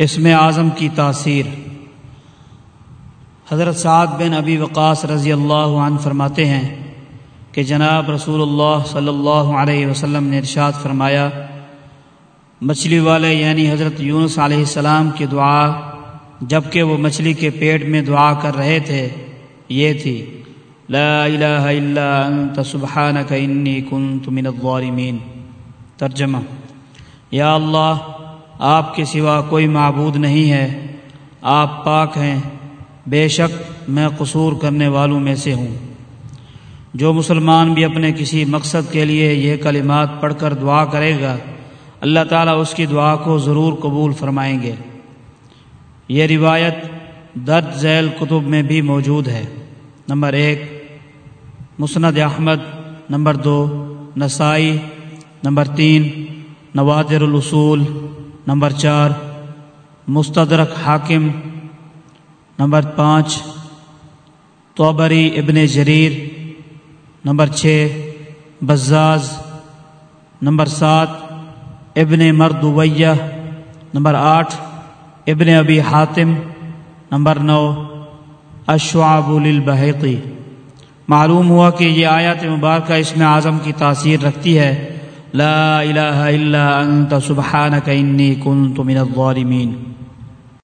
اسم اعظم کی تاثیر۔ حضرت سعد بن ابی وقاص رضی اللہ عنہ فرماتے ہیں کہ جناب رسول اللہ صلی اللہ علیہ وسلم نے ارشاد فرمایا، مچھلی والے یعنی حضرت یونس علیہ السلام کی دعا جبکہ وہ مچھلی کے پیٹ میں دعا کر رہے تھے، یہ تھی، لا الہ الا انت، سبحانک، انی کنت من الظالمین۔ ترجمہ، یا اللہ آپ کے سوا کوئی معبود نہیں ہے۔ آپ پاک ہیں۔ بے شک میں قصور کرنے والوں میں سے ہوں۔ جو مسلمان بھی اپنے کسی مقصد کے لیے یہ کلمات پڑھ کر دعا کرے گا، اللہ تعالیٰ اس کی دعا کو ضرور قبول فرمائیں گے۔ یہ روایت درد ذیل کتب میں بھی موجود ہے۔ نمبر ایک، مسند احمد۔ نمبر دو، نسائی۔ نمبر تین، نوادر الاصول۔ نمبر چار، مستدرک حاکم، نمبر پانچ توبری ابن جریر، نمبر چھ، بزاز، نمبر سات، ابن مردویہ، نمبر آٹھ، ابن ابی حاتم، نمبر نو اشعاب البحقی معلوم ہوا کہ یہ آیات مبارکہ اس میں اعظم کی تاثیر رکھتی ہے۔ لا إله إلا أنت سبحانك إني كنت من الظالمين.